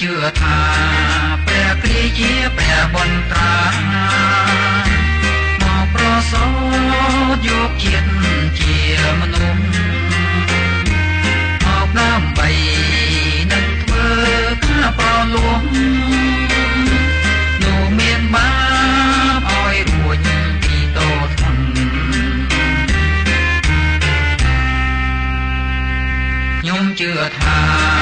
ជឿថាព្រះគ្រីជាព្រះបុណ្យត្រាមកប្រសូតយកជាតិជាមនុស្សមកដើម្បីនឹងធ្វើការប្រលួងនោះមានបាបឲ្យរួចពីតោធំខ្ញុំជឿថា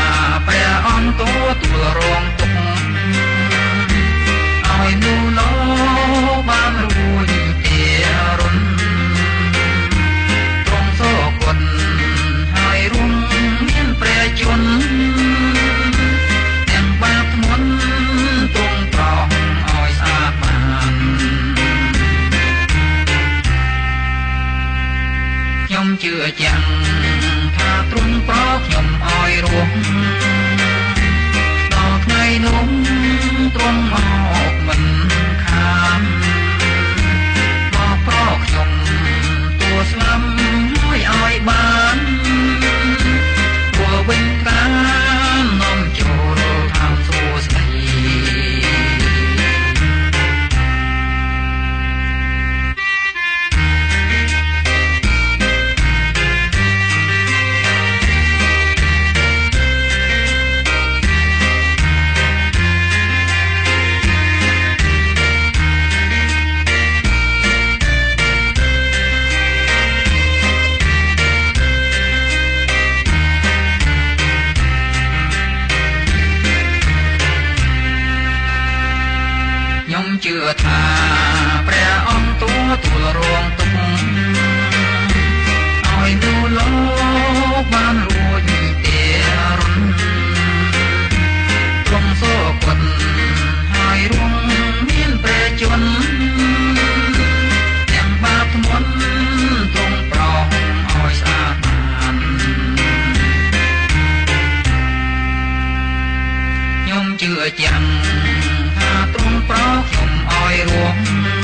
ព្រះអង្គទូទួលរងទុកឲ្យនូណូបានរួចពីរុនត្រង់សោគុណហើយរួមមានព្រះជន្មទាំងបាបធ្ងន់ទ្រង់ប្រោសឲ្យស្អាតបានខ្ញុំជឿជាក់ ជឿថាព្រះអង្គទូទួលរងទុកឲ្យនូលោកបានរួចទេរុនទ្រង់សូគុណហើយរួងមានព្រះជន្មទាំងបាបធ្ងន់ទ្រង់ប្រោសឲ្យស្អាតបានខ្ញុំជឿចាំងថា ទ្រង់ប្រោសខ្ញុំឲ្យរួម